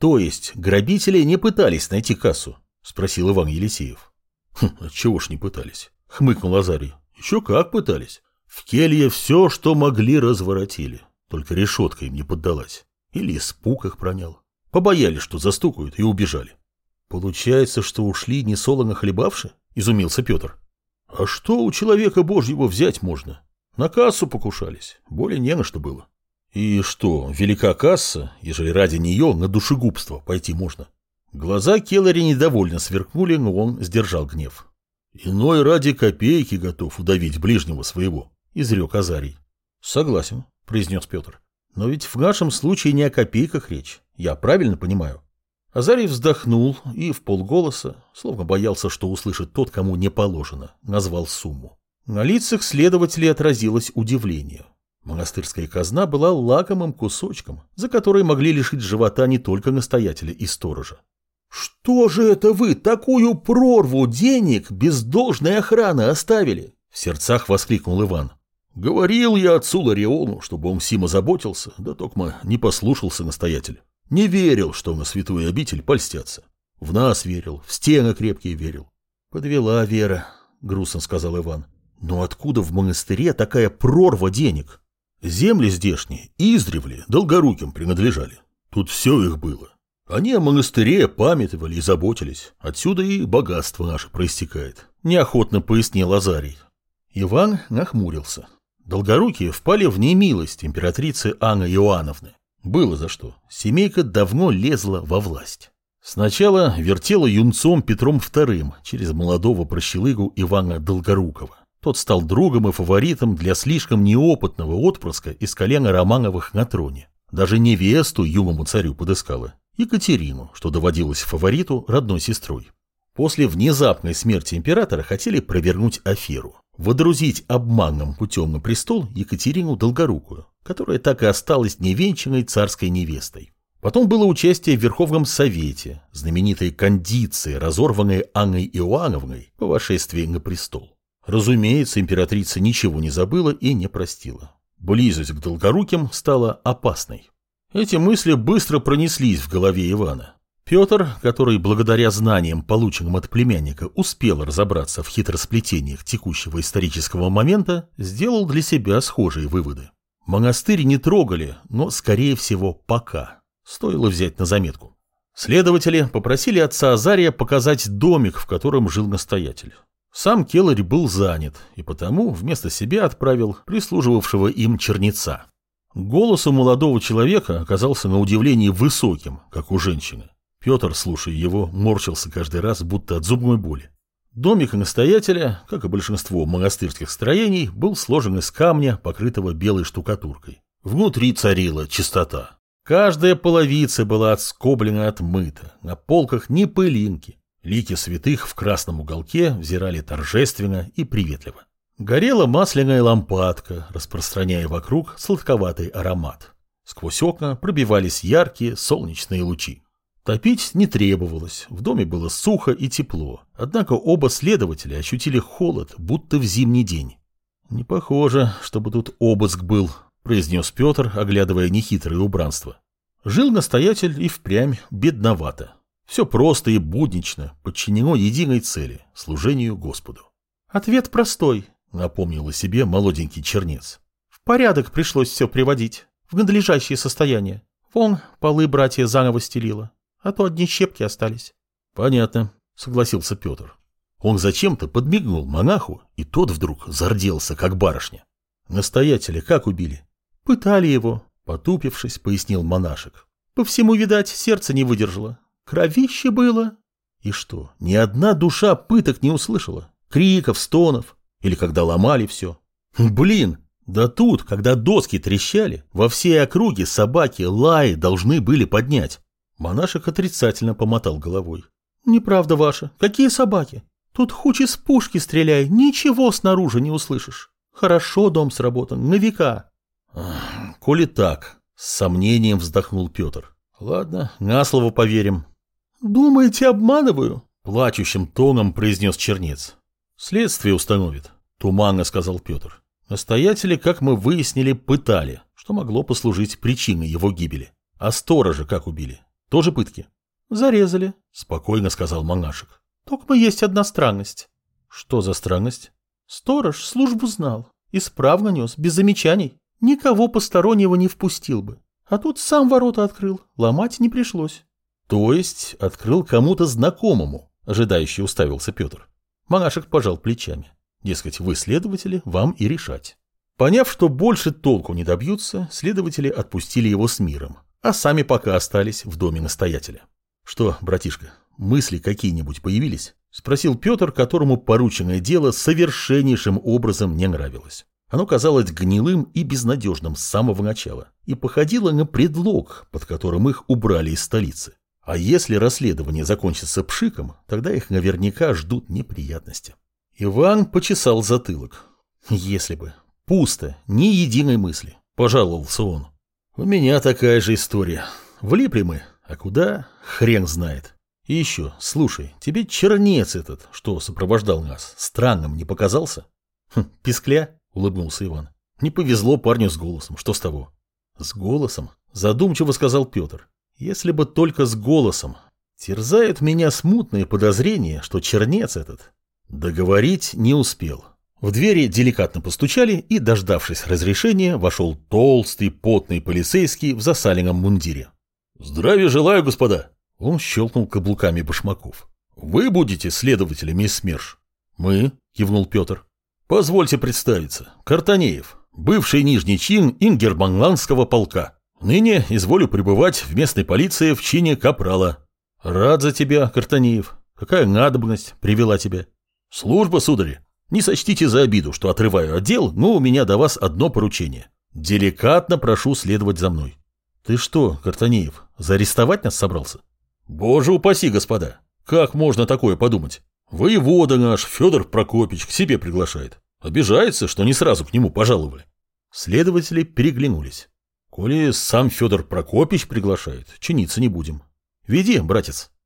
То есть грабители не пытались найти кассу? Спросил Иван Елисеев. Хм, чего ж не пытались? Хмыкнул Азарий. Еще как пытались. В келье все, что могли, разворотили. Только решетка им не поддалась. Или испуг их пронял. Побоялись, что застукают, и убежали. Получается, что ушли не солоно хлебавши? Изумился Петр. А что у человека божьего взять можно? На кассу покушались. Более не на что было. И что, велика касса, ежели ради нее на душегубство пойти можно? Глаза Келлари недовольно сверкнули, но он сдержал гнев. Иной ради копейки готов удавить ближнего своего, изрек Азарий. Согласен, произнес Петр. Но ведь в нашем случае не о копейках речь. Я правильно понимаю? Азарий вздохнул и в полголоса, словно боялся, что услышит тот, кому не положено, назвал сумму. На лицах следователей отразилось удивление. Монастырская казна была лакомым кусочком, за который могли лишить живота не только настоятеля и сторожа. «Что же это вы такую прорву денег без должной охраны оставили?» В сердцах воскликнул Иван. «Говорил я отцу Лариону, чтобы он Сима заботился, да токма не послушался настоятель. Не верил, что на святую обитель польстятся. В нас верил, в стены крепкие верил». «Подвела Вера», — грустно сказал Иван. «Но откуда в монастыре такая прорва денег?» Земли здешние издревле долгоруким принадлежали. Тут все их было. Они о монастыре памятовали и заботились. Отсюда и богатство наше проистекает. Неохотно пояснил Азарий. Иван нахмурился. Долгорукие впали в немилость императрицы Анны Иоанновны. Было за что. Семейка давно лезла во власть. Сначала вертела юнцом Петром II через молодого прощелыгу Ивана Долгорукова. Тот стал другом и фаворитом для слишком неопытного отпрыска из колена Романовых на троне. Даже невесту юному царю подыскала. Екатерину, что доводилось фавориту родной сестрой. После внезапной смерти императора хотели провернуть аферу. Водрузить обманным путем на престол Екатерину Долгорукую, которая так и осталась невенчанной царской невестой. Потом было участие в Верховном Совете, знаменитой кондиции, разорванной Анной Иоанновной по вошествии на престол. Разумеется, императрица ничего не забыла и не простила. Близость к долгоруким стала опасной. Эти мысли быстро пронеслись в голове Ивана. Петр, который благодаря знаниям, полученным от племянника, успел разобраться в хитросплетениях текущего исторического момента, сделал для себя схожие выводы. Монастырь не трогали, но, скорее всего, пока. Стоило взять на заметку. Следователи попросили отца Азария показать домик, в котором жил настоятель. Сам Келлари был занят, и потому вместо себя отправил прислуживавшего им черница. Голос у молодого человека оказался на удивление высоким, как у женщины. Петр, слушая его, морщился каждый раз, будто от зубной боли. Домик настоятеля, как и большинство монастырских строений, был сложен из камня, покрытого белой штукатуркой. Внутри царила чистота. Каждая половица была отскоблена отмыта, на полках ни пылинки. Лики святых в красном уголке взирали торжественно и приветливо. Горела масляная лампадка, распространяя вокруг сладковатый аромат. Сквозь окна пробивались яркие солнечные лучи. Топить не требовалось, в доме было сухо и тепло, однако оба следователя ощутили холод, будто в зимний день. «Не похоже, чтобы тут обыск был», — произнес Петр, оглядывая нехитрое убранство. Жил настоятель и впрямь бедновато. Все просто и буднично, подчинено единой цели – служению Господу. Ответ простой, напомнил о себе молоденький чернец. В порядок пришлось все приводить, в надлежащее состояние. Вон, полы братья заново стелила, а то одни щепки остались. Понятно, согласился Петр. Он зачем-то подмигнул монаху, и тот вдруг зарделся, как барышня. Настоятеля как убили? Пытали его, потупившись, пояснил монашек. По всему, видать, сердце не выдержало. Кровище было. И что, ни одна душа пыток не услышала? Криков, стонов? Или когда ломали все? Блин, да тут, когда доски трещали, во всей округе собаки лаи должны были поднять. Монашек отрицательно помотал головой. Неправда ваша. Какие собаки? Тут хуч из пушки стреляй, ничего снаружи не услышишь. Хорошо дом сработан, на века. Коли так, с сомнением вздохнул Петр. Ладно, на слово поверим. «Думаете, обманываю?» – плачущим тоном произнес Чернец. «Следствие установит», – туманно сказал Петр. Настоятели, как мы выяснили, пытали, что могло послужить причиной его гибели. А сторожа как убили? Тоже пытки? Зарезали, спокойно сказал Манашек. Только есть одна странность. Что за странность? Сторож службу знал, исправно нес, без замечаний. Никого постороннего не впустил бы. А тут сам ворота открыл, ломать не пришлось. То есть открыл кому-то знакомому, ожидающий уставился Петр. Монашек пожал плечами. Дескать, вы следователи, вам и решать. Поняв, что больше толку не добьются, следователи отпустили его с миром, а сами пока остались в доме настоятеля. Что, братишка, мысли какие-нибудь появились? Спросил Петр, которому порученное дело совершеннейшим образом не нравилось. Оно казалось гнилым и безнадежным с самого начала и походило на предлог, под которым их убрали из столицы. А если расследование закончится пшиком, тогда их наверняка ждут неприятности. Иван почесал затылок. Если бы. Пусто, ни единой мысли. Пожаловался он. У меня такая же история. Влипли мы, а куда, хрен знает. И еще, слушай, тебе чернец этот, что сопровождал нас, странным не показался? Хм, пискля, улыбнулся Иван. Не повезло парню с голосом, что с того? С голосом? Задумчиво сказал Петр. Если бы только с голосом. Терзают меня смутные подозрения, что чернец этот. Договорить не успел. В двери деликатно постучали, и, дождавшись разрешения, вошел толстый, потный полицейский в засаленном мундире. «Здравия желаю, господа!» Он щелкнул каблуками башмаков. «Вы будете следователями из СМЕРШ?» «Мы», — кивнул Петр. «Позвольте представиться. Картанеев, бывший нижний чин Ингерманландского полка. Ныне изволю пребывать в местной полиции в чине капрала. Рад за тебя, Картанеев. Какая надобность привела тебя? Служба, сударь. Не сочтите за обиду, что отрываю отдел, но у меня до вас одно поручение. Деликатно прошу следовать за мной. Ты что, Картанеев, заарестовать нас собрался? Боже упаси, господа. Как можно такое подумать? Воевода наш, Федор Прокопич, к себе приглашает. Обижается, что не сразу к нему пожаловали. Следователи переглянулись. Коли сам Федор Прокопич приглашает, чиниться не будем. Веди, братец.